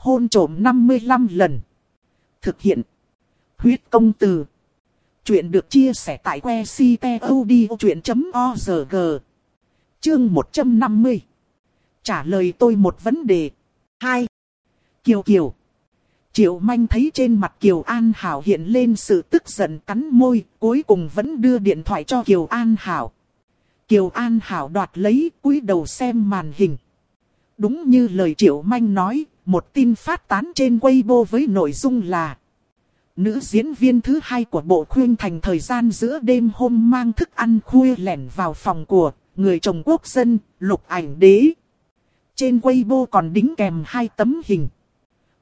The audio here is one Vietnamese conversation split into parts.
hôn trộm 55 lần. Thực hiện. Huyết công từ. Chuyện được chia sẻ tại que ctod.org. Chương 150. Trả lời tôi một vấn đề. 2. Kiều Kiều. Triệu Manh thấy trên mặt Kiều An Hảo hiện lên sự tức giận cắn môi, cuối cùng vẫn đưa điện thoại cho Kiều An Hảo. Kiều An Hảo đoạt lấy cúi đầu xem màn hình. Đúng như lời Triệu Manh nói, một tin phát tán trên Weibo với nội dung là Nữ diễn viên thứ hai của bộ khuyên thành thời gian giữa đêm hôm mang thức ăn khuya lẻn vào phòng của người chồng quốc dân, lục ảnh đế. Trên Weibo còn đính kèm hai tấm hình.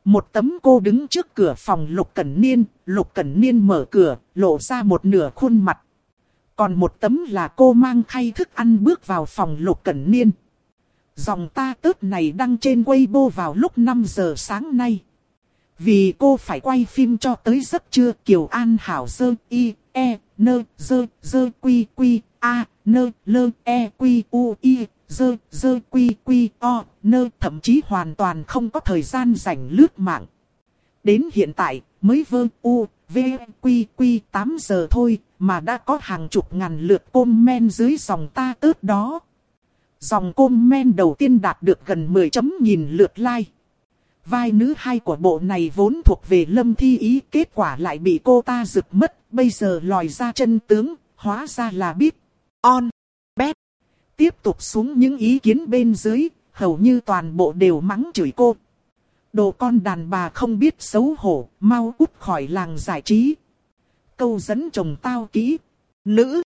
Một tấm cô đứng trước cửa phòng Lục Cẩn Niên, Lục Cẩn Niên mở cửa, lộ ra một nửa khuôn mặt. Còn một tấm là cô mang khay thức ăn bước vào phòng Lục Cẩn Niên. Dòng ta tớt này đăng trên Weibo vào lúc 5 giờ sáng nay. Vì cô phải quay phim cho tới giấc trưa Kiều An Hảo dơ y, e, nơ, dơ, dơ quy quy, a, nơ, lơ, e, quy, u, y, dơ, dơ quy quy, o, nơ thậm chí hoàn toàn không có thời gian rảnh lướt mạng. Đến hiện tại, mới vơ u, v, quy quy 8 giờ thôi, mà đã có hàng chục ngàn lượt comment dưới dòng ta tớt đó. Dòng comment đầu tiên đạt được gần 10 chấm nghìn lượt like. Vai nữ hai của bộ này vốn thuộc về lâm thi ý, kết quả lại bị cô ta rực mất, bây giờ lòi ra chân tướng, hóa ra là biết. On, bet. Tiếp tục xuống những ý kiến bên dưới, hầu như toàn bộ đều mắng chửi cô. Đồ con đàn bà không biết xấu hổ, mau út khỏi làng giải trí. Câu dẫn chồng tao kỹ. Nữ.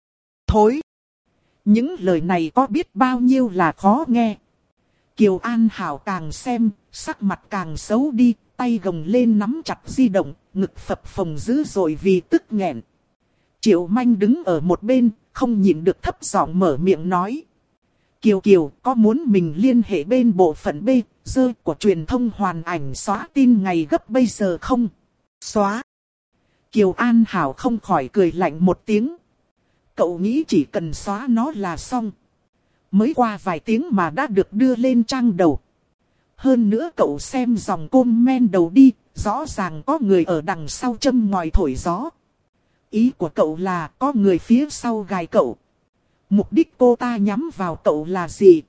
Thối. Những lời này có biết bao nhiêu là khó nghe. Kiều An Hảo càng xem, sắc mặt càng xấu đi, tay gồng lên nắm chặt di động, ngực phập phồng dữ rồi vì tức nghẹn. Triệu Manh đứng ở một bên, không nhịn được thấp giọng mở miệng nói. Kiều Kiều có muốn mình liên hệ bên bộ phận B, dơ của truyền thông hoàn ảnh xóa tin ngày gấp bây giờ không? Xóa. Kiều An Hảo không khỏi cười lạnh một tiếng. Cậu nghĩ chỉ cần xóa nó là xong. Mới qua vài tiếng mà đã được đưa lên trang đầu. Hơn nữa cậu xem dòng comment đầu đi, rõ ràng có người ở đằng sau châm ngòi thổi gió. Ý của cậu là có người phía sau gài cậu. Mục đích cô ta nhắm vào cậu là gì?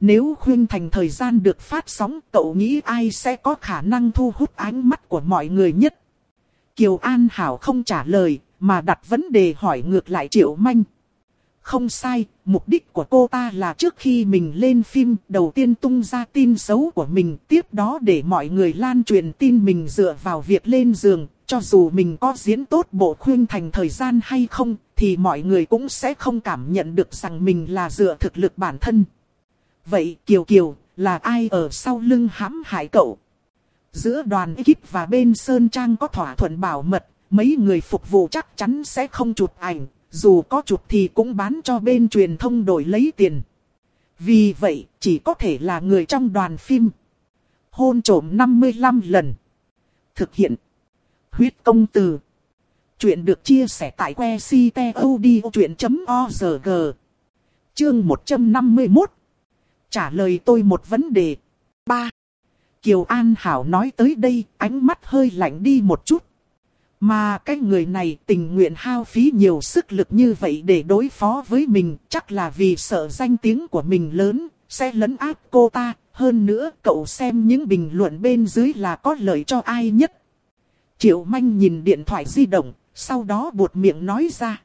Nếu khuyên thành thời gian được phát sóng, cậu nghĩ ai sẽ có khả năng thu hút ánh mắt của mọi người nhất? Kiều An Hảo không trả lời, mà đặt vấn đề hỏi ngược lại Triệu Manh. Không sai, mục đích của cô ta là trước khi mình lên phim đầu tiên tung ra tin xấu của mình tiếp đó để mọi người lan truyền tin mình dựa vào việc lên giường. Cho dù mình có diễn tốt bộ khuyên thành thời gian hay không thì mọi người cũng sẽ không cảm nhận được rằng mình là dựa thực lực bản thân. Vậy Kiều Kiều là ai ở sau lưng hãm hại cậu? Giữa đoàn ekip và bên Sơn Trang có thỏa thuận bảo mật, mấy người phục vụ chắc chắn sẽ không chụp ảnh, dù có chụp thì cũng bán cho bên truyền thông đổi lấy tiền. Vì vậy, chỉ có thể là người trong đoàn phim. Hôn trổm 55 lần. Thực hiện. Huyết công từ. Chuyện được chia sẻ tại que ctod.org. Chương 151. Trả lời tôi một vấn đề. 3. Kiều An Hảo nói tới đây, ánh mắt hơi lạnh đi một chút. Mà cái người này tình nguyện hao phí nhiều sức lực như vậy để đối phó với mình, chắc là vì sợ danh tiếng của mình lớn, sẽ lấn áp cô ta. Hơn nữa, cậu xem những bình luận bên dưới là có lợi cho ai nhất. Triệu Manh nhìn điện thoại di động, sau đó buột miệng nói ra.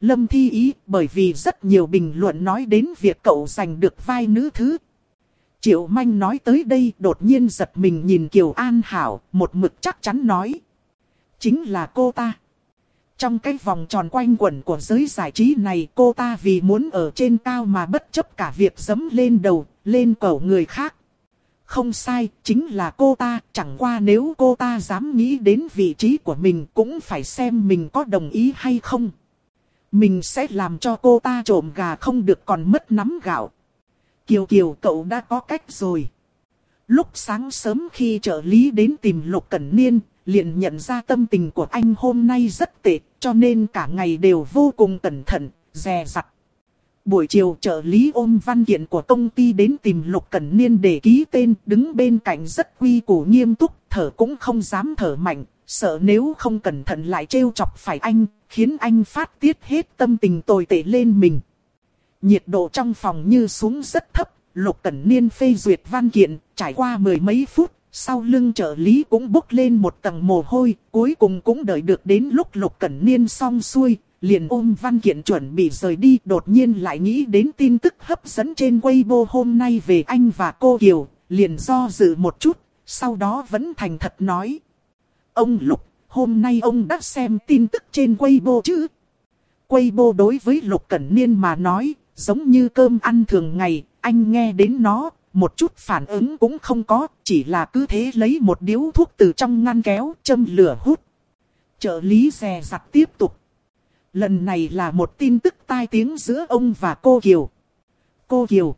Lâm Thi Ý, bởi vì rất nhiều bình luận nói đến việc cậu giành được vai nữ thứ. Triệu Manh nói tới đây đột nhiên giật mình nhìn Kiều An Hảo, một mực chắc chắn nói chính là cô ta. Trong cái vòng tròn quanh quẩn của giới giải trí này cô ta vì muốn ở trên cao mà bất chấp cả việc dấm lên đầu, lên cổ người khác. Không sai, chính là cô ta, chẳng qua nếu cô ta dám nghĩ đến vị trí của mình cũng phải xem mình có đồng ý hay không. Mình sẽ làm cho cô ta trộm gà không được còn mất nắm gạo. Kiều Kiều cậu đã có cách rồi. Lúc sáng sớm khi trợ lý đến tìm Lục Cẩn Niên, liền nhận ra tâm tình của anh hôm nay rất tệ, cho nên cả ngày đều vô cùng cẩn thận, dè dặt. Buổi chiều trợ lý ôm văn kiện của công ty đến tìm Lục Cẩn Niên để ký tên, đứng bên cạnh rất quy củ nghiêm túc, thở cũng không dám thở mạnh, sợ nếu không cẩn thận lại trêu chọc phải anh, khiến anh phát tiết hết tâm tình tồi tệ lên mình. Nhiệt độ trong phòng như xuống rất thấp, Lục Cẩn Niên phê duyệt văn kiện, trải qua mười mấy phút, sau lưng trợ lý cũng bốc lên một tầng mồ hôi, cuối cùng cũng đợi được đến lúc Lục Cẩn Niên xong xuôi, liền ôm văn kiện chuẩn bị rời đi, đột nhiên lại nghĩ đến tin tức hấp dẫn trên Weibo hôm nay về anh và cô Kiều, liền do dự một chút, sau đó vẫn thành thật nói. Ông Lục, hôm nay ông đã xem tin tức trên Weibo chứ? Weibo đối với Lục Cẩn Niên mà nói, giống như cơm ăn thường ngày, anh nghe đến nó, một chút phản ứng cũng không có, chỉ là cứ thế lấy một điếu thuốc từ trong ngăn kéo, châm lửa hút. Trợ lý xè giặt tiếp tục. Lần này là một tin tức tai tiếng giữa ông và cô Kiều. Cô Kiều.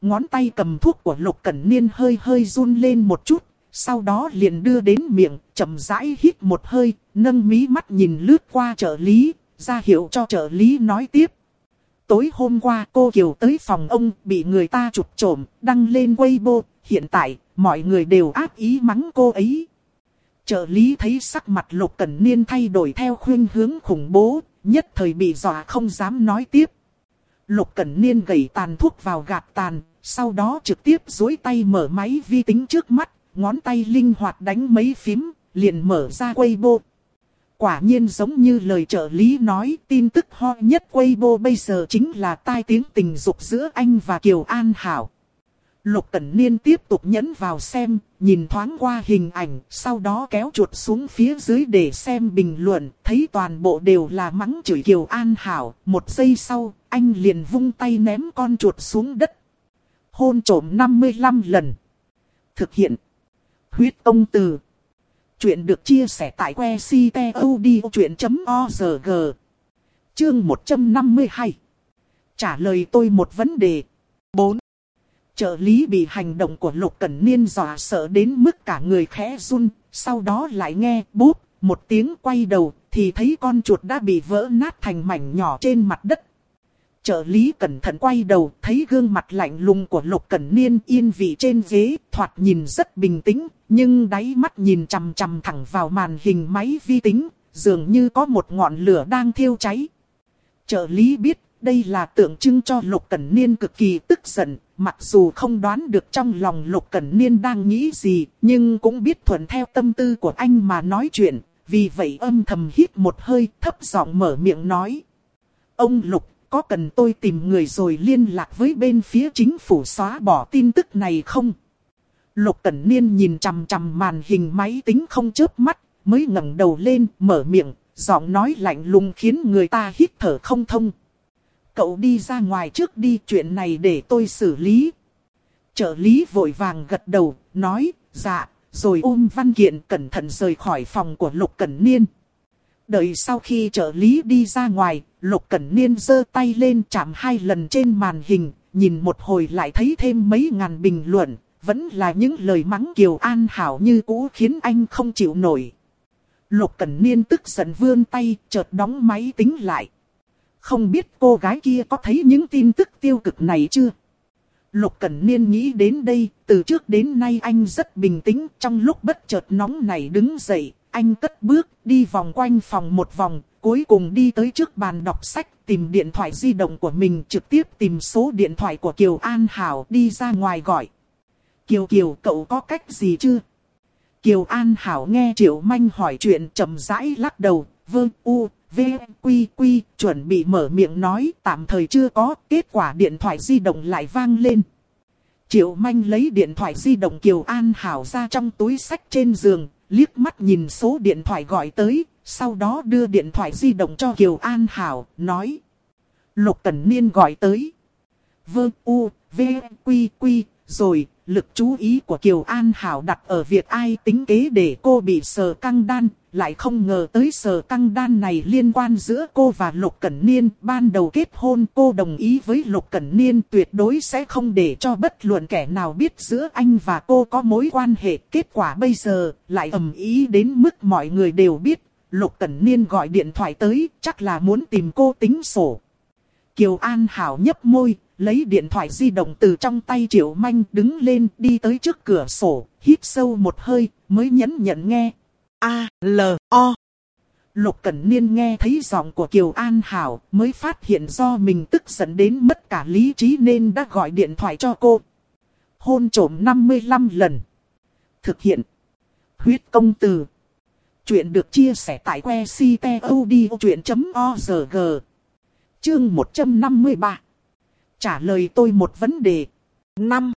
Ngón tay cầm thuốc của Lục Cẩn Niên hơi hơi run lên một chút, sau đó liền đưa đến miệng, chậm rãi hít một hơi, nâng mí mắt nhìn lướt qua trợ lý, ra hiệu cho trợ lý nói tiếp. Tối hôm qua cô Kiều tới phòng ông bị người ta chụp trộm, đăng lên Weibo, hiện tại mọi người đều ác ý mắng cô ấy. Trợ lý thấy sắc mặt Lục Cẩn Niên thay đổi theo khuyên hướng khủng bố, nhất thời bị dọa không dám nói tiếp. Lục Cẩn Niên gầy tàn thuốc vào gạt tàn, sau đó trực tiếp dối tay mở máy vi tính trước mắt, ngón tay linh hoạt đánh mấy phím, liền mở ra Weibo. Quả nhiên giống như lời trợ lý nói, tin tức ho nhất Weibo bây giờ chính là tai tiếng tình dục giữa anh và Kiều An Hảo. Lục Cẩn Niên tiếp tục nhấn vào xem, nhìn thoáng qua hình ảnh, sau đó kéo chuột xuống phía dưới để xem bình luận, thấy toàn bộ đều là mắng chửi Kiều An Hảo. Một giây sau, anh liền vung tay ném con chuột xuống đất. Hôn trổm 55 lần. Thực hiện. Huyết ông từ. Chuyện được chia sẻ tại que ctod.org. Chương 152. Trả lời tôi một vấn đề. 4. Trợ lý bị hành động của Lục Cẩn Niên dọa sợ đến mức cả người khẽ run, sau đó lại nghe bút một tiếng quay đầu, thì thấy con chuột đã bị vỡ nát thành mảnh nhỏ trên mặt đất. Trợ lý cẩn thận quay đầu, thấy gương mặt lạnh lùng của Lục Cẩn Niên yên vị trên ghế, thoạt nhìn rất bình tĩnh, nhưng đáy mắt nhìn chằm chằm thẳng vào màn hình máy vi tính, dường như có một ngọn lửa đang thiêu cháy. Trợ lý biết, đây là tượng trưng cho Lục Cẩn Niên cực kỳ tức giận, mặc dù không đoán được trong lòng Lục Cẩn Niên đang nghĩ gì, nhưng cũng biết thuận theo tâm tư của anh mà nói chuyện, vì vậy âm thầm hít một hơi thấp giọng mở miệng nói. Ông Lục, có cần tôi tìm người rồi liên lạc với bên phía chính phủ xóa bỏ tin tức này không? Lục Cẩn Niên nhìn chằm chằm màn hình máy tính không chớp mắt, mới ngẩng đầu lên, mở miệng, giọng nói lạnh lùng khiến người ta hít thở không thông. Cậu đi ra ngoài trước đi, chuyện này để tôi xử lý. Trợ lý vội vàng gật đầu, nói, dạ, rồi ôm văn kiện cẩn thận rời khỏi phòng của Lục Cẩn Niên. Đợi sau khi trợ lý đi ra ngoài, Lục Cẩn Niên giơ tay lên chạm hai lần trên màn hình, nhìn một hồi lại thấy thêm mấy ngàn bình luận, vẫn là những lời mắng Kiều An Hảo như cũ khiến anh không chịu nổi. Lục Cẩn Niên tức giận vươn tay, chợt đóng máy tính lại. Không biết cô gái kia có thấy những tin tức tiêu cực này chưa? Lục Cẩn Niên nghĩ đến đây, từ trước đến nay anh rất bình tĩnh, trong lúc bất chợt nóng này đứng dậy, anh cất bước, đi vòng quanh phòng một vòng, cuối cùng đi tới trước bàn đọc sách, tìm điện thoại di động của mình, trực tiếp tìm số điện thoại của Kiều An Hảo đi ra ngoài gọi. Kiều Kiều cậu có cách gì chưa? Kiều An Hảo nghe Triệu Manh hỏi chuyện chậm rãi lắc đầu, vơ u, v, quy quy, chuẩn bị mở miệng nói tạm thời chưa có, kết quả điện thoại di động lại vang lên. Triệu Manh lấy điện thoại di động Kiều An Hảo ra trong túi sách trên giường, liếc mắt nhìn số điện thoại gọi tới, sau đó đưa điện thoại di động cho Kiều An Hảo, nói. Lục Cẩn Niên gọi tới. Vương u, v, quy quy, rồi, lực chú ý của Kiều An Hảo đặt ở việc ai tính kế để cô bị sờ căng đan, lại không ngờ tới sờ căng đan này liên quan giữa cô và Lục Cẩn Niên. Ban đầu kết hôn cô đồng ý với Lục Cẩn Niên tuyệt đối sẽ không để cho bất luận kẻ nào biết giữa anh và cô có mối quan hệ. Kết quả bây giờ lại ầm ý đến mức mọi người đều biết. Lục Cẩn Niên gọi điện thoại tới chắc là muốn tìm cô tính sổ. Kiều An Hảo nhấp môi, lấy điện thoại di động từ trong tay Triệu Manh đứng lên đi tới trước cửa sổ, hít sâu một hơi, mới nhấn nhận nghe. A, L, O. Lục Cẩn Niên nghe thấy giọng của Kiều An Hảo mới phát hiện do mình tức giận đến mất cả lý trí nên đã gọi điện thoại cho cô. Hôn trổm 55 lần. Thực hiện. Huyết công từ. Chuyện được chia sẻ tại que ctod.org. Chương 153. Trả lời tôi một vấn đề. 5.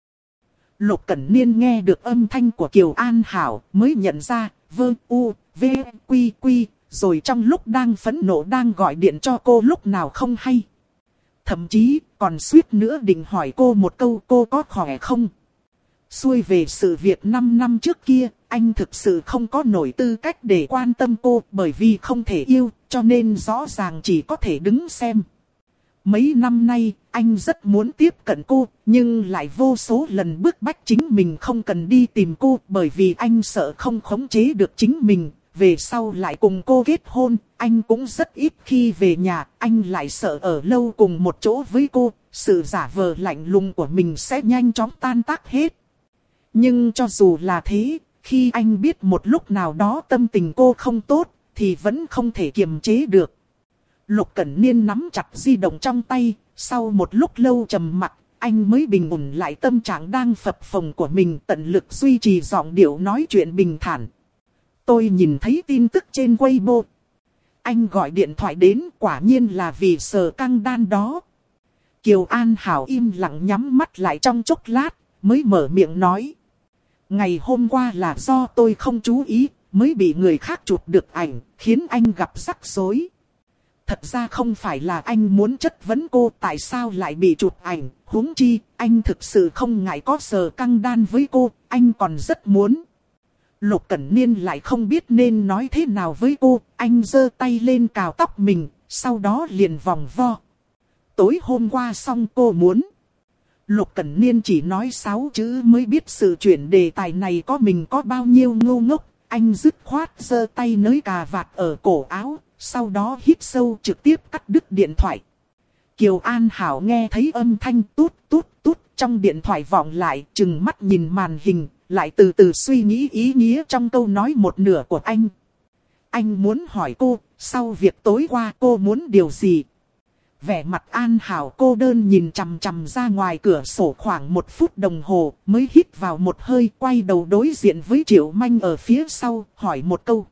Lục Cẩn Niên nghe được âm thanh của Kiều An Hảo mới nhận ra, vơ u, v, quy quy, rồi trong lúc đang phẫn nộ đang gọi điện cho cô lúc nào không hay. Thậm chí còn suýt nữa định hỏi cô một câu cô có khỏe không. Xuôi về sự việc 5 năm trước kia, anh thực sự không có nổi tư cách để quan tâm cô bởi vì không thể yêu, cho nên rõ ràng chỉ có thể đứng xem. Mấy năm nay, anh rất muốn tiếp cận cô, nhưng lại vô số lần bức bách chính mình không cần đi tìm cô bởi vì anh sợ không khống chế được chính mình. Về sau lại cùng cô kết hôn, anh cũng rất ít khi về nhà, anh lại sợ ở lâu cùng một chỗ với cô, sự giả vờ lạnh lùng của mình sẽ nhanh chóng tan tác hết. Nhưng cho dù là thế, khi anh biết một lúc nào đó tâm tình cô không tốt, thì vẫn không thể kiềm chế được. Lục Cẩn Niên nắm chặt di động trong tay, sau một lúc lâu trầm mặc, anh mới bình ổn lại tâm trạng đang phập phồng của mình tận lực duy trì giọng điệu nói chuyện bình thản. Tôi nhìn thấy tin tức trên Weibo. Anh gọi điện thoại đến quả nhiên là vì sờ căng đan đó. Kiều An Hảo im lặng nhắm mắt lại trong chốc lát, mới mở miệng nói. Ngày hôm qua là do tôi không chú ý, mới bị người khác chụp được ảnh, khiến anh gặp rắc rối. Thật ra không phải là anh muốn chất vấn cô tại sao lại bị chụp ảnh, huống chi, anh thực sự không ngại có sờ căng đan với cô, anh còn rất muốn. Lục Cẩn Niên lại không biết nên nói thế nào với cô, anh giơ tay lên cào tóc mình, sau đó liền vòng vo. Tối hôm qua xong cô muốn. Lục Cẩn Niên chỉ nói sáu chữ mới biết sự chuyển đề tài này có mình có bao nhiêu ngu ngốc. Anh dứt khoát giơ tay nới cà vạt ở cổ áo, sau đó hít sâu trực tiếp cắt đứt điện thoại. Kiều An Hảo nghe thấy âm thanh tút tút tút trong điện thoại vọng lại, chừng mắt nhìn màn hình, lại từ từ suy nghĩ ý nghĩa trong câu nói một nửa của anh. Anh muốn hỏi cô, sau việc tối qua cô muốn điều gì? Vẻ mặt An Hảo cô đơn nhìn chằm chằm ra ngoài cửa sổ khoảng một phút đồng hồ, mới hít vào một hơi quay đầu đối diện với Triệu Manh ở phía sau, hỏi một câu.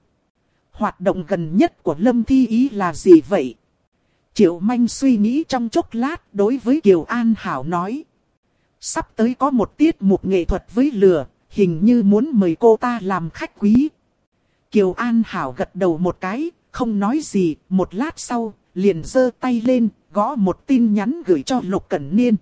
Hoạt động gần nhất của Lâm Thi Ý là gì vậy? Triệu Manh suy nghĩ trong chốc lát đối với Kiều An Hảo nói. Sắp tới có một tiết mục nghệ thuật với lửa, hình như muốn mời cô ta làm khách quý. Kiều An Hảo gật đầu một cái, không nói gì, một lát sau, liền giơ tay lên, gõ một tin nhắn gửi cho Lục Cẩn Niên.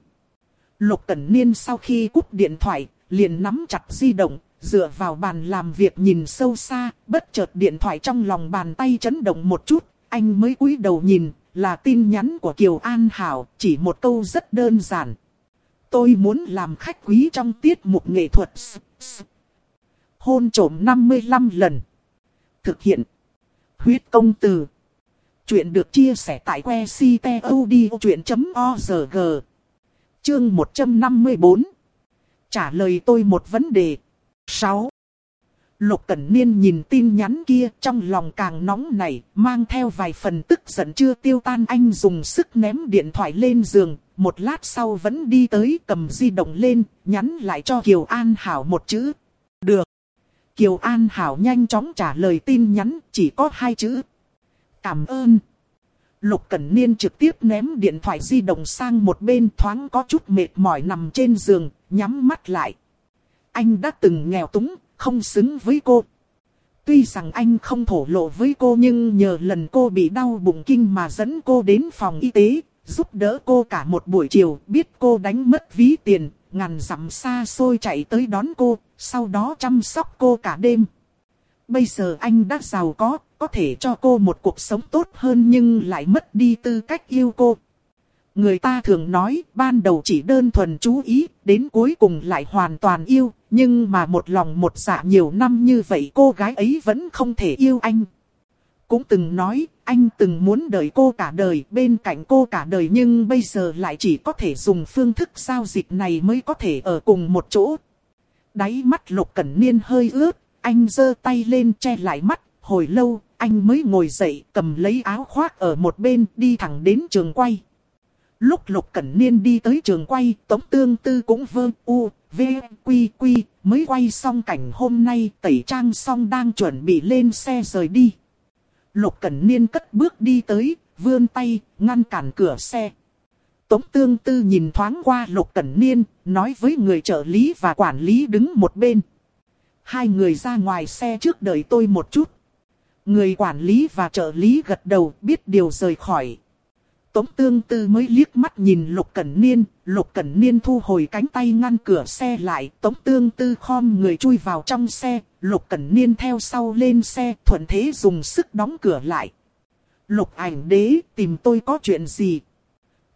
Lục Cẩn Niên sau khi cúp điện thoại, liền nắm chặt di động, dựa vào bàn làm việc nhìn sâu xa, bất chợt điện thoại trong lòng bàn tay chấn động một chút, anh mới cúi đầu nhìn, là tin nhắn của Kiều An Hảo, chỉ một câu rất đơn giản. Tôi muốn làm khách quý trong tiết mục nghệ thuật. Hôn trổm 55 lần. Thực hiện. Huyết công từ. Chuyện được chia sẻ tại que ctod.org. Chương 154. Trả lời tôi một vấn đề. 6. Lục Cẩn Niên nhìn tin nhắn kia trong lòng càng nóng nảy, mang theo vài phần tức giận chưa tiêu tan anh dùng sức ném điện thoại lên giường, một lát sau vẫn đi tới cầm di động lên, nhắn lại cho Kiều An Hảo một chữ. Được. Kiều An Hảo nhanh chóng trả lời tin nhắn, chỉ có hai chữ. Cảm ơn. Lục Cẩn Niên trực tiếp ném điện thoại di động sang một bên thoáng có chút mệt mỏi nằm trên giường, nhắm mắt lại. Anh đã từng nghèo túng, không xứng với cô. Tuy rằng anh không thổ lộ với cô nhưng nhờ lần cô bị đau bụng kinh mà dẫn cô đến phòng y tế, giúp đỡ cô cả một buổi chiều, biết cô đánh mất ví tiền, ngàn dặm xa xôi chạy tới đón cô, sau đó chăm sóc cô cả đêm. Bây giờ anh đã giàu có, có thể cho cô một cuộc sống tốt hơn nhưng lại mất đi tư cách yêu cô. Người ta thường nói ban đầu chỉ đơn thuần chú ý, đến cuối cùng lại hoàn toàn yêu, nhưng mà một lòng một dạ nhiều năm như vậy cô gái ấy vẫn không thể yêu anh. cũng từng nói, anh từng muốn đợi cô cả đời, bên cạnh cô cả đời nhưng bây giờ lại chỉ có thể dùng phương thức giao dịch này mới có thể ở cùng một chỗ. Đáy mắt Lục Cẩn Niên hơi ướt, anh giơ tay lên che lại mắt, hồi lâu, anh mới ngồi dậy, cầm lấy áo khoác ở một bên, đi thẳng đến trường quay. Lúc Lục Cẩn Niên đi tới trường quay, Tống Tương Tư cũng vơ u, v, quy quy, mới quay xong cảnh hôm nay, tẩy trang xong đang chuẩn bị lên xe rời đi. Lục Cẩn Niên cất bước đi tới, vươn tay, ngăn cản cửa xe. Tống Tương Tư nhìn thoáng qua Lục Cẩn Niên, nói với người trợ lý và quản lý đứng một bên. Hai người ra ngoài xe trước đợi tôi một chút. Người quản lý và trợ lý gật đầu biết điều rời khỏi. Tống tương tư mới liếc mắt nhìn Lục Cẩn Niên, Lục Cẩn Niên thu hồi cánh tay ngăn cửa xe lại, Tống tương tư khom người chui vào trong xe, Lục Cẩn Niên theo sau lên xe, thuận thế dùng sức đóng cửa lại. Lục ảnh đế, tìm tôi có chuyện gì?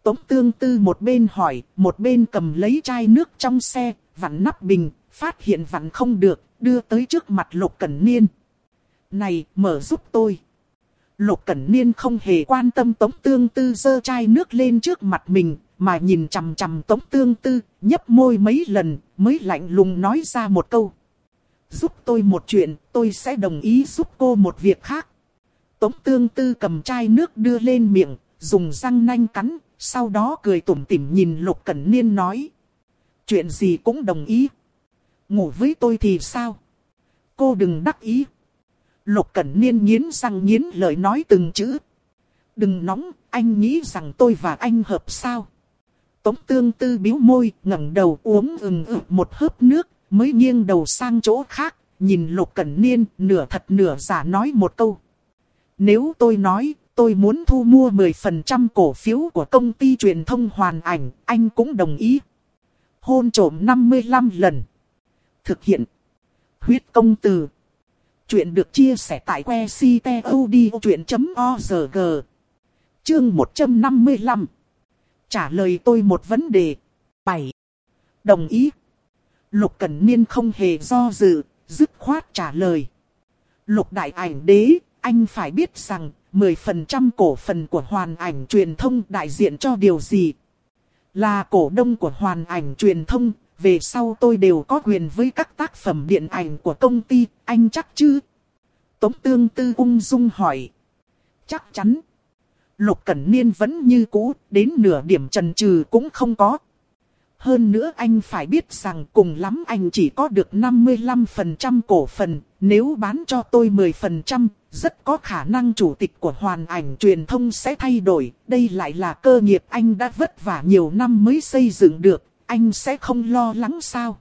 Tống tương tư một bên hỏi, một bên cầm lấy chai nước trong xe, vặn nắp bình, phát hiện vặn không được, đưa tới trước mặt Lục Cẩn Niên. Này, mở giúp tôi. Lục Cẩn Niên không hề quan tâm Tống Tương Tư dơ chai nước lên trước mặt mình, mà nhìn chằm chằm Tống Tương Tư, nhấp môi mấy lần, mới lạnh lùng nói ra một câu. Giúp tôi một chuyện, tôi sẽ đồng ý giúp cô một việc khác. Tống Tương Tư cầm chai nước đưa lên miệng, dùng răng nanh cắn, sau đó cười tủm tỉm nhìn Lục Cẩn Niên nói. Chuyện gì cũng đồng ý. Ngủ với tôi thì sao? Cô đừng đắc ý. Lục Cẩn Niên nghiến răng nghiến lời nói từng chữ. Đừng nóng, anh nghĩ rằng tôi và anh hợp sao? Tống tương tư biếu môi, ngẩng đầu uống ừng ực một hớp nước, mới nghiêng đầu sang chỗ khác, nhìn Lục Cẩn Niên nửa thật nửa giả nói một câu. Nếu tôi nói, tôi muốn thu mua 10% cổ phiếu của công ty truyền thông hoàn ảnh, anh cũng đồng ý. Hôn trổm 55 lần. Thực hiện. Huyết công từ. Chuyện được chia sẻ tại que ctod.org. Chương 155. Trả lời tôi một vấn đề. 7. Đồng ý. Lục Cẩn Niên không hề do dự, dứt khoát trả lời. Lục Đại Ảnh Đế, anh phải biết rằng, 10% cổ phần của hoàn ảnh truyền thông đại diện cho điều gì? Là cổ đông của hoàn ảnh truyền thông, về sau tôi đều có quyền với các tác phẩm điện ảnh của công ty, anh chắc chứ? Tống tương tư ung dung hỏi. Chắc chắn. Lục Cẩn Niên vẫn như cũ, đến nửa điểm trần trừ cũng không có. Hơn nữa anh phải biết rằng cùng lắm anh chỉ có được 55% cổ phần, nếu bán cho tôi 10%, rất có khả năng chủ tịch của hoàn ảnh truyền thông sẽ thay đổi. Đây lại là cơ nghiệp anh đã vất vả nhiều năm mới xây dựng được, anh sẽ không lo lắng sao?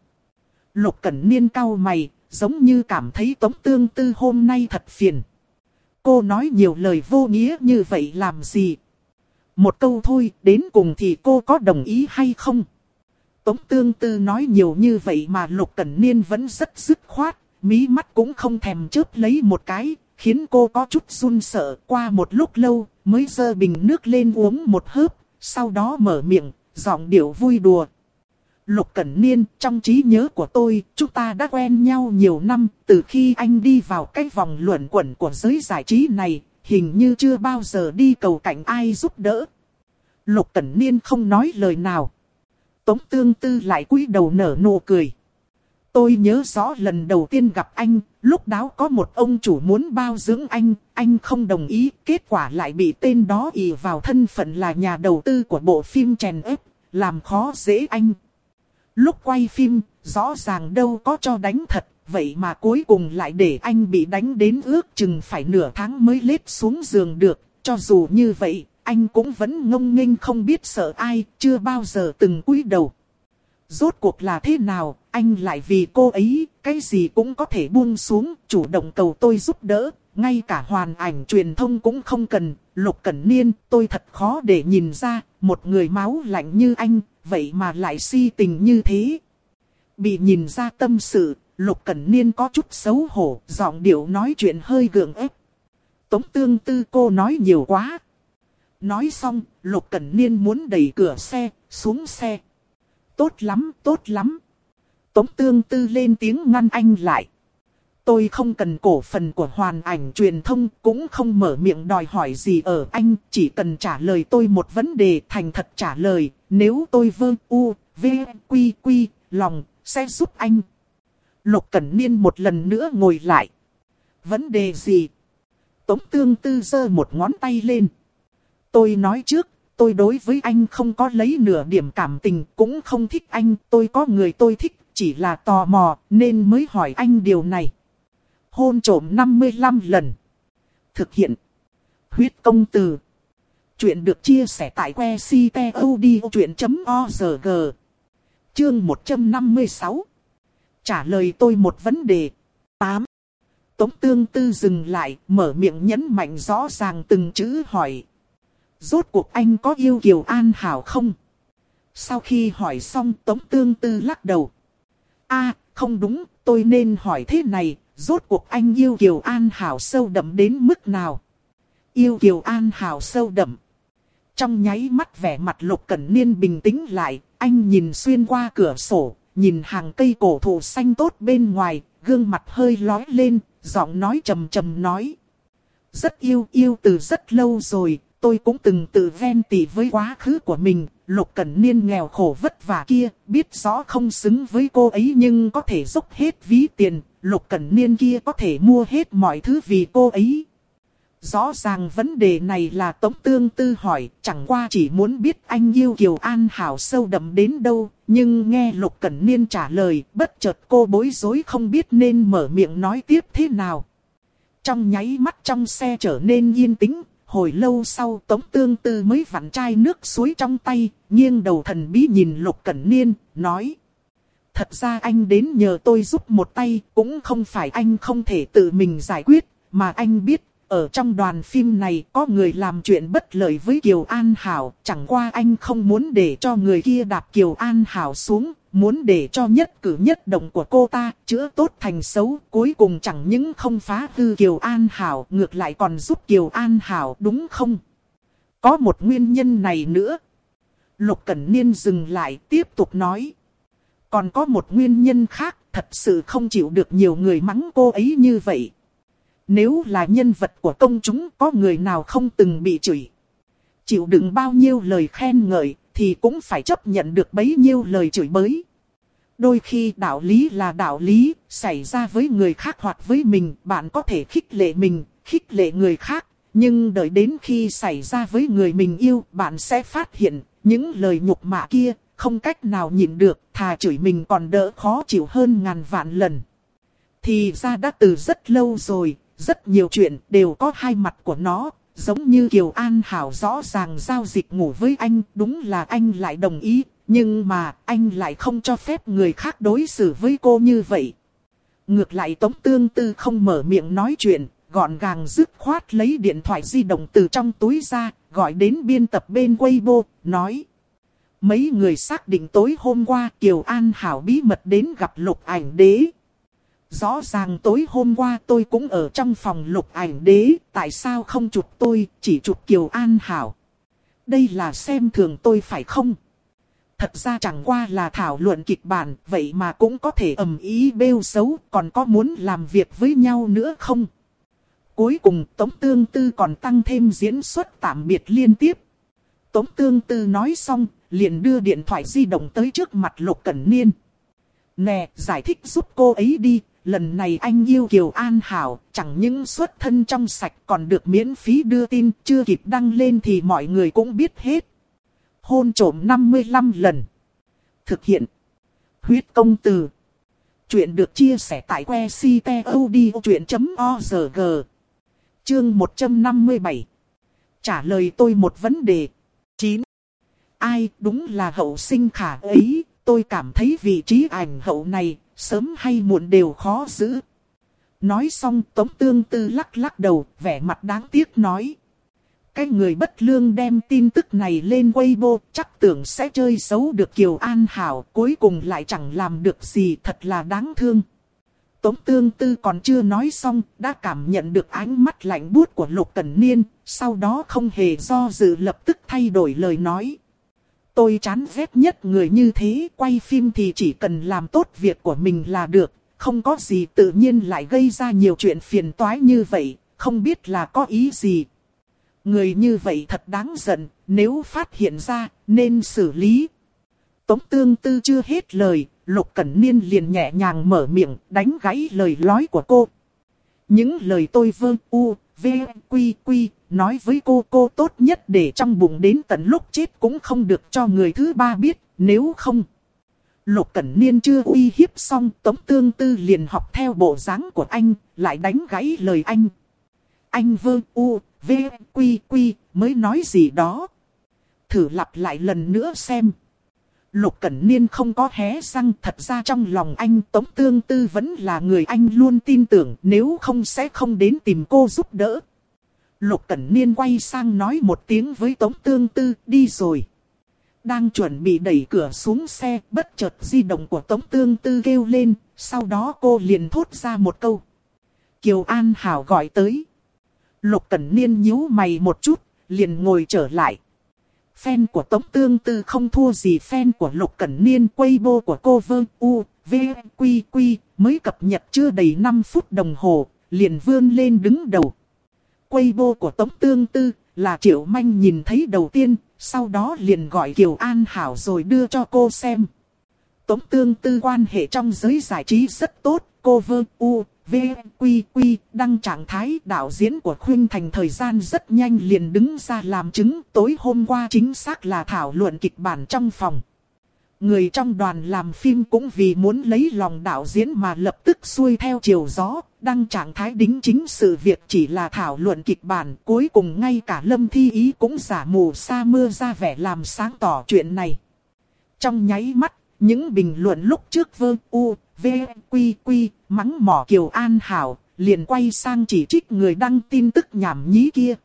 Lục Cẩn Niên cau mày, giống như cảm thấy Tống Tương Tư hôm nay thật phiền. Cô nói nhiều lời vô nghĩa như vậy làm gì? Một câu thôi, đến cùng thì cô có đồng ý hay không? Tống Tương Tư nói nhiều như vậy mà Lục Cẩn Niên vẫn rất dứt khoát, mí mắt cũng không thèm chớp lấy một cái, khiến cô có chút run sợ. Qua một lúc lâu, mới dơ bình nước lên uống một hớp, sau đó mở miệng, giọng điệu vui đùa. Lục Cẩn Niên, trong trí nhớ của tôi, chúng ta đã quen nhau nhiều năm, từ khi anh đi vào cái vòng luẩn quẩn của giới giải trí này, hình như chưa bao giờ đi cầu cạnh ai giúp đỡ. Lục Cẩn Niên không nói lời nào. Tống Tương Tư lại cúi đầu nở nụ cười. Tôi nhớ rõ lần đầu tiên gặp anh, lúc đó có một ông chủ muốn bao dưỡng anh, anh không đồng ý, kết quả lại bị tên đó ì vào thân phận là nhà đầu tư của bộ phim chèn ép, làm khó dễ anh. Lúc quay phim, rõ ràng đâu có cho đánh thật, vậy mà cuối cùng lại để anh bị đánh đến ước chừng phải nửa tháng mới lết xuống giường được. Cho dù như vậy, anh cũng vẫn ngông nghênh không biết sợ ai, chưa bao giờ từng cúi đầu. Rốt cuộc là thế nào, anh lại vì cô ấy, cái gì cũng có thể buông xuống, chủ động cầu tôi giúp đỡ, ngay cả hoàn ảnh truyền thông cũng không cần. Lục Cẩn Niên, tôi thật khó để nhìn ra, một người máu lạnh như anh, vậy mà lại si tình như thế. Bị nhìn ra tâm sự, Lục Cẩn Niên có chút xấu hổ, giọng điệu nói chuyện hơi gượng ép. Tống tương tư cô nói nhiều quá. Nói xong, Lục Cẩn Niên muốn đẩy cửa xe, xuống xe. Tốt lắm, tốt lắm. Tống tương tư lên tiếng ngăn anh lại tôi không cần cổ phần của hoàn ảnh truyền thông, cũng không mở miệng đòi hỏi gì ở anh, chỉ cần trả lời tôi một vấn đề thành thật trả lời, nếu tôi vương u, v, quy quy, lòng, sẽ giúp anh. Lục Cẩn Niên một lần nữa ngồi lại. Vấn đề gì? Tống tương tư giơ một ngón tay lên. Tôi nói trước, tôi đối với anh không có lấy nửa điểm cảm tình, cũng không thích anh, tôi có người tôi thích, chỉ là tò mò, nên mới hỏi anh điều này. Hôn trổm 55 lần. Thực hiện. Huyết công từ. Chuyện được chia sẻ tại que ctod.org. Chương 156. Trả lời tôi một vấn đề. 8. Tống tương tư dừng lại, mở miệng nhấn mạnh rõ ràng từng chữ hỏi. Rốt cuộc anh có yêu Kiều An Hảo không? Sau khi hỏi xong Tống tương tư lắc đầu. a không đúng, tôi nên hỏi thế này, rốt cuộc anh yêu Kiều An Hảo sâu đậm đến mức nào? Yêu Kiều An Hảo sâu đậm. Trong nháy mắt vẻ mặt Lục Cẩn Niên bình tĩnh lại, anh nhìn xuyên qua cửa sổ, nhìn hàng cây cổ thụ xanh tốt bên ngoài, gương mặt hơi lói lên, giọng nói trầm trầm nói. Rất yêu yêu từ rất lâu rồi, tôi cũng từng tự ven tỉ với quá khứ của mình, Lục Cẩn Niên nghèo khổ vất vả kia, biết rõ không xứng với cô ấy nhưng có thể dốc hết ví tiền, Lục Cẩn Niên kia có thể mua hết mọi thứ vì cô ấy. Rõ ràng vấn đề này là Tống Tương Tư hỏi, chẳng qua chỉ muốn biết anh yêu Kiều An Hảo sâu đậm đến đâu, nhưng nghe Lục Cẩn Niên trả lời, bất chợt cô bối rối không biết nên mở miệng nói tiếp thế nào. Trong nháy mắt trong xe trở nên yên tĩnh, hồi lâu sau Tống Tương Tư mới vặn chai nước suối trong tay, nghiêng đầu thần bí nhìn Lục Cẩn Niên, nói. Thật ra anh đến nhờ tôi giúp một tay, cũng không phải anh không thể tự mình giải quyết, mà anh biết ở trong đoàn phim này có người làm chuyện bất lợi với Kiều An Hảo, chẳng qua anh không muốn để cho người kia đạp Kiều An Hảo xuống, muốn để cho nhất cử nhất động của cô ta chữa tốt thành xấu, cuối cùng chẳng những không phá hư Kiều An Hảo, ngược lại còn giúp Kiều An Hảo đúng không? Có một nguyên nhân này nữa. Lục Cẩn Niên dừng lại tiếp tục nói. Còn có một nguyên nhân khác, thật sự không chịu được nhiều người mắng cô ấy như vậy. Nếu là nhân vật của công chúng có người nào không từng bị chửi. Chịu đựng bao nhiêu lời khen ngợi thì cũng phải chấp nhận được bấy nhiêu lời chửi bới. Đôi khi đạo lý là đạo lý, xảy ra với người khác hoặc với mình, bạn có thể khích lệ mình, khích lệ người khác. Nhưng đợi đến khi xảy ra với người mình yêu, bạn sẽ phát hiện, những lời nhục mạ kia, không cách nào nhịn được, thà chửi mình còn đỡ khó chịu hơn ngàn vạn lần. Thì ra đã từ rất lâu rồi, rất nhiều chuyện đều có hai mặt của nó, giống như Kiều An Hảo rõ ràng giao dịch ngủ với anh, đúng là anh lại đồng ý, nhưng mà anh lại không cho phép người khác đối xử với cô như vậy. Ngược lại Tống Tương Tư không mở miệng nói chuyện, gọn gàng dứt khoát lấy điện thoại di động từ trong túi ra, gọi đến biên tập bên Weibo, nói. Mấy người xác định tối hôm qua Kiều An Hảo bí mật đến gặp lục ảnh đế. Rõ ràng tối hôm qua tôi cũng ở trong phòng lục ảnh đế, tại sao không chụp tôi, chỉ chụp Kiều An Hảo. Đây là xem thường tôi phải không? Thật ra chẳng qua là thảo luận kịch bản, vậy mà cũng có thể ầm ý bêu xấu, còn có muốn làm việc với nhau nữa không? Cuối cùng Tống Tương Tư còn tăng thêm diễn xuất tạm biệt liên tiếp. Tống Tương Tư nói xong, liền đưa điện thoại di động tới trước mặt Lục Cẩn Niên. Nè, giải thích giúp cô ấy đi, lần này anh yêu Kiều An Hảo, chẳng những xuất thân trong sạch còn được miễn phí đưa tin, chưa kịp đăng lên thì mọi người cũng biết hết. Hôn trổm 55 lần. Thực hiện. Huyết công từ. Chuyện được chia sẻ tại que ctod.org. Chương 157. Trả lời tôi một vấn đề. 9. Ai đúng là hậu sinh khả ấy, tôi cảm thấy vị trí ảnh hậu này sớm hay muộn đều khó giữ. Nói xong Tống Tương Tư lắc lắc đầu, vẻ mặt đáng tiếc nói. Cái người bất lương đem tin tức này lên Weibo chắc tưởng sẽ chơi xấu được Kiều An Hảo, cuối cùng lại chẳng làm được gì thật là đáng thương. Tống Tương Tư còn chưa nói xong, đã cảm nhận được ánh mắt lạnh buốt của Lục Cẩn Niên, sau đó không hề do dự lập tức thay đổi lời nói. Tôi chán ghét nhất người như thế, quay phim thì chỉ cần làm tốt việc của mình là được, không có gì tự nhiên lại gây ra nhiều chuyện phiền toái như vậy, không biết là có ý gì. Người như vậy thật đáng giận, nếu phát hiện ra, nên xử lý. Tống tương tư chưa hết lời, Lục Cẩn Niên liền nhẹ nhàng mở miệng, đánh gãy lời nói của cô. Những lời tôi vơ u, v, quy quy, nói với cô cô tốt nhất để trong bụng đến tận lúc chết cũng không được cho người thứ ba biết, nếu không. Lục Cẩn Niên chưa uy hiếp xong, Tống Tương Tư liền học theo bộ dáng của anh, lại đánh gãy lời anh. Anh vơ u, v, quy quy, mới nói gì đó. Thử lặp lại lần nữa xem. Lục Cẩn Niên không có hé răng, thật ra trong lòng anh Tống Tương Tư vẫn là người anh luôn tin tưởng, nếu không sẽ không đến tìm cô giúp đỡ. Lục Cẩn Niên quay sang nói một tiếng với Tống Tương Tư, đi rồi. Đang chuẩn bị đẩy cửa xuống xe, bất chợt di động của Tống Tương Tư kêu lên, sau đó cô liền thốt ra một câu. Kiều An Hảo gọi tới. Lục Cẩn Niên nhíu mày một chút, liền ngồi trở lại. Fan của Tống Tương Tư không thua gì fan của Lục Cẩn Niên quay bô của cô vương U, V, Quy Quy, mới cập nhật chưa đầy 5 phút đồng hồ, liền vươn lên đứng đầu. Quay bô của Tống Tương Tư là Triệu Manh nhìn thấy đầu tiên, sau đó liền gọi Kiều An Hảo rồi đưa cho cô xem. Tống Tương Tư quan hệ trong giới giải trí rất tốt, cô Vơ U, V, Quy, Quy, đăng trạng thái đạo diễn của Khuyên Thành thời gian rất nhanh liền đứng ra làm chứng tối hôm qua chính xác là thảo luận kịch bản trong phòng. Người trong đoàn làm phim cũng vì muốn lấy lòng đạo diễn mà lập tức xuôi theo chiều gió, đăng trạng thái đính chính sự việc chỉ là thảo luận kịch bản, cuối cùng ngay cả Lâm Thi Ý cũng giả mù sa mưa ra vẻ làm sáng tỏ chuyện này. Trong nháy mắt, những bình luận lúc trước vơ u, v, quy quy, mắng mỏ Kiều An Hảo, liền quay sang chỉ trích người đăng tin tức nhảm nhí kia.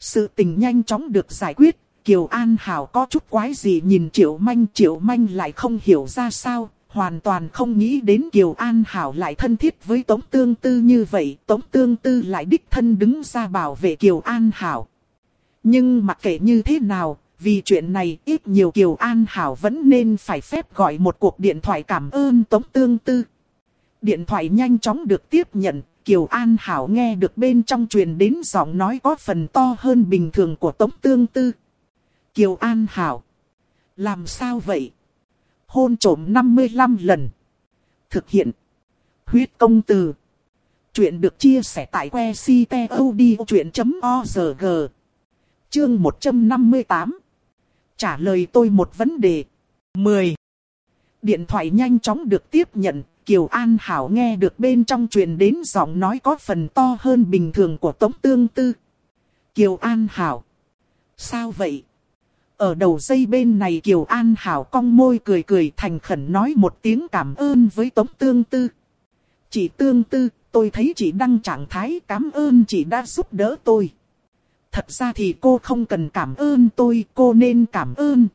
Sự tình nhanh chóng được giải quyết, Kiều An Hảo có chút quái gì nhìn Triệu Manh, Triệu Manh lại không hiểu ra sao, hoàn toàn không nghĩ đến Kiều An Hảo lại thân thiết với Tống Tương Tư như vậy, Tống Tương Tư lại đích thân đứng ra bảo vệ Kiều An Hảo. Nhưng mặc kệ như thế nào, vì chuyện này ít nhiều Kiều An Hảo vẫn nên phải phép gọi một cuộc điện thoại cảm ơn Tống Tương Tư. Điện thoại nhanh chóng được tiếp nhận, Kiều An Hảo nghe được bên trong truyền đến giọng nói có phần to hơn bình thường của Tống Tương Tư. Kiều An Hảo. Làm sao vậy? Hôn trổm 55 lần. Thực hiện. Huyết công từ. Chuyện được chia sẻ tại que ctod.org. Chương 158. Trả lời tôi một vấn đề. 10. Điện thoại nhanh chóng được tiếp nhận, Kiều An Hảo nghe được bên trong truyền đến giọng nói có phần to hơn bình thường của Tống Tương Tư. Kiều An Hảo. Sao vậy? Ở đầu dây bên này Kiều An Hảo cong môi cười cười thành khẩn nói một tiếng cảm ơn với Tống Tương Tư. Chị Tương Tư, tôi thấy chị đăng trạng thái cảm ơn chị đã giúp đỡ tôi. Thật ra thì cô không cần cảm ơn tôi, cô nên cảm ơn.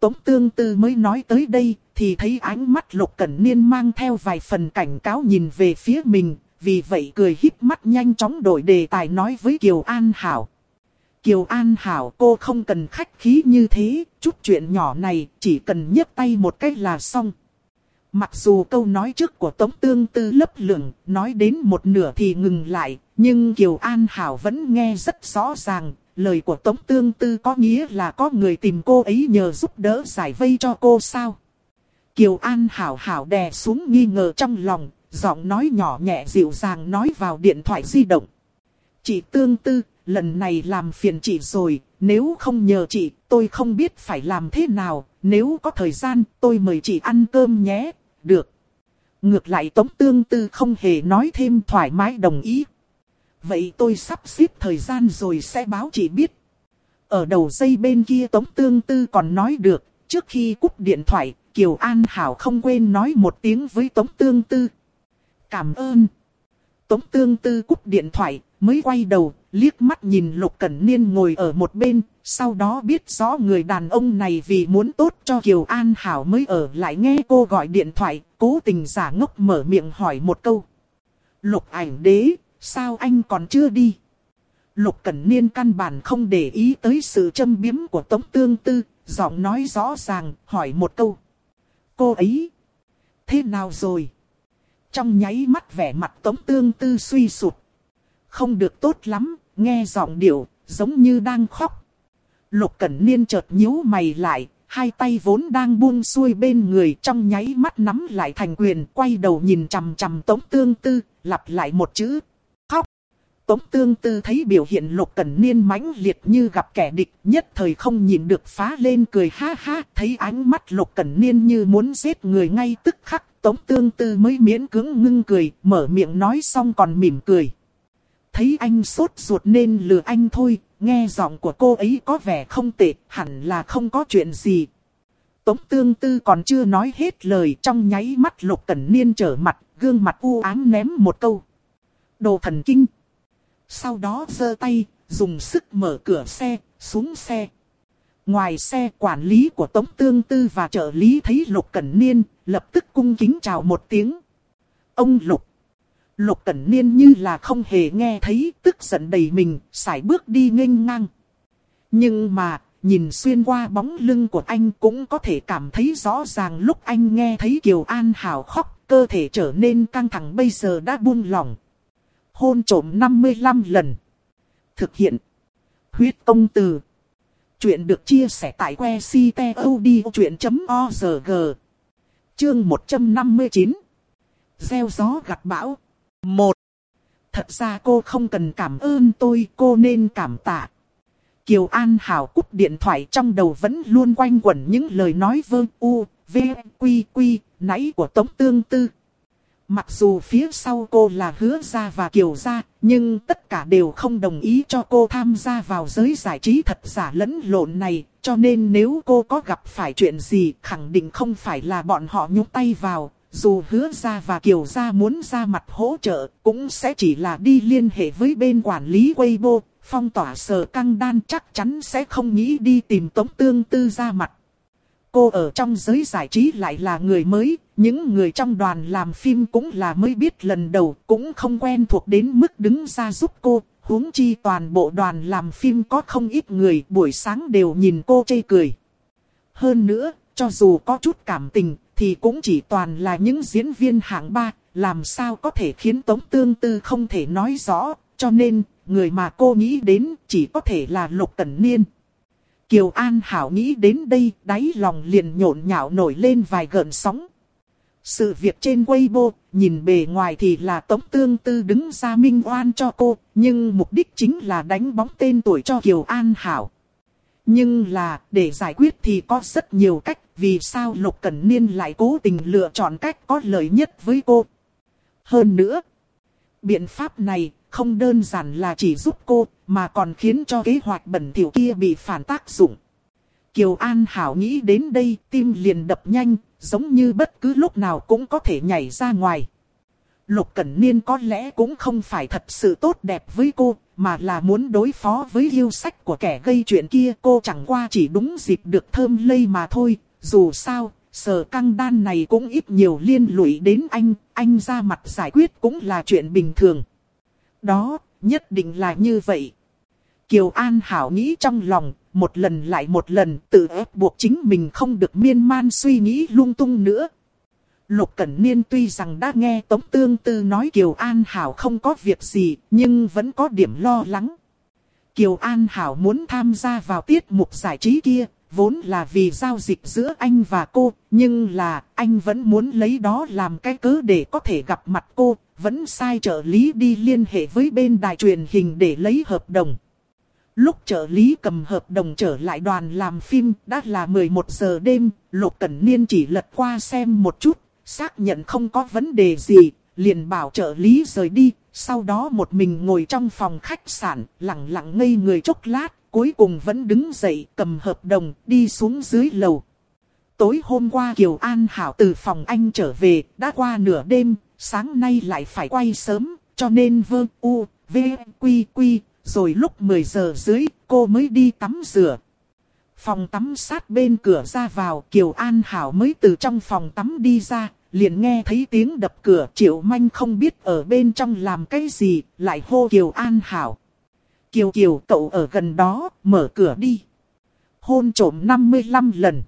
Tống Tương Tư mới nói tới đây, thì thấy ánh mắt Lục Cẩn Niên mang theo vài phần cảnh cáo nhìn về phía mình, vì vậy cười híp mắt nhanh chóng đổi đề tài nói với Kiều An Hảo. Kiều An Hảo cô không cần khách khí như thế, chút chuyện nhỏ này chỉ cần nhấc tay một cách là xong. Mặc dù câu nói trước của Tống Tương Tư lấp lửng, nói đến một nửa thì ngừng lại, nhưng Kiều An Hảo vẫn nghe rất rõ ràng, lời của Tống Tương Tư có nghĩa là có người tìm cô ấy nhờ giúp đỡ giải vây cho cô sao. Kiều An Hảo Hảo đè xuống nghi ngờ trong lòng, giọng nói nhỏ nhẹ dịu dàng nói vào điện thoại di động. Chị Tương Tư, lần này làm phiền chị rồi, nếu không nhờ chị, tôi không biết phải làm thế nào, nếu có thời gian, tôi mời chị ăn cơm nhé, được. Ngược lại Tống Tương Tư không hề nói thêm thoải mái đồng ý. Vậy tôi sắp xếp thời gian rồi sẽ báo chị biết. Ở đầu dây bên kia Tống Tương Tư còn nói được, trước khi cúp điện thoại, Kiều An Hảo không quên nói một tiếng với Tống Tương Tư. Cảm ơn. Tống Tương Tư cúp điện thoại, mới quay đầu, liếc mắt nhìn Lục Cẩn Niên ngồi ở một bên, sau đó biết rõ người đàn ông này vì muốn tốt cho Kiều An Hảo mới ở lại nghe cô gọi điện thoại, cố tình giả ngốc mở miệng hỏi một câu. Lục ảnh đế, sao anh còn chưa đi? Lục Cẩn Niên căn bản không để ý tới sự châm biếm của Tống Tương Tư, giọng nói rõ ràng, hỏi một câu. Cô ấy, thế nào rồi? trong nháy mắt vẻ mặt Tống Tương Tư suy sụt. Không được tốt lắm, nghe giọng điệu, giống như đang khóc. Lục Cẩn Niên chợt nhíu mày lại, hai tay vốn đang buông xuôi bên người trong nháy mắt nắm lại thành quyền, quay đầu nhìn chằm chằm Tống Tương Tư, lặp lại một chữ, khóc. Tống Tương Tư thấy biểu hiện Lục Cẩn Niên mãnh liệt như gặp kẻ địch, nhất thời không nhìn được phá lên cười ha ha, thấy ánh mắt Lục Cẩn Niên như muốn giết người ngay tức khắc, Tống Tương Tư mới miễn cưỡng ngưng cười, mở miệng nói xong còn mỉm cười. Thấy anh sốt ruột nên lừa anh thôi, nghe giọng của cô ấy có vẻ không tệ, hẳn là không có chuyện gì. Tống tương tư còn chưa nói hết lời trong nháy mắt lục cẩn niên trở mặt, gương mặt u ám ném một câu. Đồ thần kinh. Sau đó giơ tay, dùng sức mở cửa xe, xuống xe. Ngoài xe quản lý của Tống Tương Tư và trợ lý thấy Lục Cẩn Niên, lập tức cung kính chào một tiếng. Ông Lục. Lục Cẩn Niên như là không hề nghe thấy, tức giận đầy mình, sải bước đi nghênh ngang. Nhưng mà, nhìn xuyên qua bóng lưng của anh cũng có thể cảm thấy rõ ràng lúc anh nghe thấy Kiều An Hảo khóc, cơ thể trở nên căng thẳng bây giờ đã buông lỏng. Hôn trổm 55 lần. Thực hiện. Huyết công từ. Chuyện được chia sẻ tại que ctod.org. Chương 159. Gieo gió gặt bão. Một, thật ra cô không cần cảm ơn tôi, cô nên cảm tạ. Kiều An Hảo cúp điện thoại trong đầu vẫn luôn quanh quẩn những lời nói vơ u, v, quy quy, nãy của Tống Tương Tư. Mặc dù phía sau cô là hứa ra và kiều ra, nhưng tất cả đều không đồng ý cho cô tham gia vào giới giải trí thật giả lẫn lộn này. Cho nên nếu cô có gặp phải chuyện gì khẳng định không phải là bọn họ nhúc tay vào, dù hứa ra và kiều ra muốn ra mặt hỗ trợ, cũng sẽ chỉ là đi liên hệ với bên quản lý Weibo, phong tỏa sở căng đan chắc chắn sẽ không nghĩ đi tìm tống tương tư ra mặt. Cô ở trong giới giải trí lại là người mới, những người trong đoàn làm phim cũng là mới biết lần đầu, cũng không quen thuộc đến mức đứng ra giúp cô, huống chi toàn bộ đoàn làm phim có không ít người buổi sáng đều nhìn cô chê cười. Hơn nữa, cho dù có chút cảm tình, thì cũng chỉ toàn là những diễn viên hạng ba, làm sao có thể khiến Tống Tương Tư không thể nói rõ, cho nên, người mà cô nghĩ đến chỉ có thể là Lục Cẩn Niên. Kiều An Hảo nghĩ đến đây, đáy lòng liền nhộn nhạo nổi lên vài gợn sóng. Sự việc trên Weibo, nhìn bề ngoài thì là Tống Tương Tư đứng ra minh oan cho cô, nhưng mục đích chính là đánh bóng tên tuổi cho Kiều An Hảo. Nhưng là, để giải quyết thì có rất nhiều cách, vì sao Lục Cẩn Niên lại cố tình lựa chọn cách có lợi nhất với cô. Hơn nữa, biện pháp này không đơn giản là chỉ giúp cô, mà còn khiến cho kế hoạch bẩn thỉu kia bị phản tác dụng. Kiều An Hảo nghĩ đến đây, tim liền đập nhanh, giống như bất cứ lúc nào cũng có thể nhảy ra ngoài. Lục Cẩn Niên có lẽ cũng không phải thật sự tốt đẹp với cô, mà là muốn đối phó với yêu sách của kẻ gây chuyện kia. Cô chẳng qua chỉ đúng dịp được thơm lây mà thôi, dù sao, sở căng đan này cũng ít nhiều liên lụy đến anh, anh ra mặt giải quyết cũng là chuyện bình thường. Đó, nhất định là như vậy. Kiều An Hảo nghĩ trong lòng, một lần lại một lần tự ép buộc chính mình không được miên man suy nghĩ lung tung nữa. Lục Cẩn Niên tuy rằng đã nghe Tống Tương Tư nói Kiều An Hảo không có việc gì, nhưng vẫn có điểm lo lắng. Kiều An Hảo muốn tham gia vào tiết mục giải trí kia, vốn là vì giao dịch giữa anh và cô, nhưng là anh vẫn muốn lấy đó làm cái cớ để có thể gặp mặt cô, vẫn sai trợ lý đi liên hệ với bên đài truyền hình để lấy hợp đồng. Lúc trợ lý cầm hợp đồng trở lại đoàn làm phim đã là 11 giờ đêm, Lục Cẩn Niên chỉ lật qua xem một chút, xác nhận không có vấn đề gì, liền bảo trợ lý rời đi, sau đó một mình ngồi trong phòng khách sạn, lặng lặng ngây người chốc lát, cuối cùng vẫn đứng dậy cầm hợp đồng đi xuống dưới lầu. Tối hôm qua Kiều An Hảo từ phòng anh trở về, đã qua nửa đêm, sáng nay lại phải quay sớm, cho nên vơ u, v, quy quy, rồi lúc 10 giờ dưới cô mới đi tắm rửa. Phòng tắm sát bên cửa ra vào Kiều An Hảo mới từ trong phòng tắm đi ra, liền nghe thấy tiếng đập cửa Triệu Manh không biết ở bên trong làm cái gì, lại hô Kiều An Hảo. Kiều Kiều cậu ở gần đó, mở cửa đi. Hôn trổm 55 lần.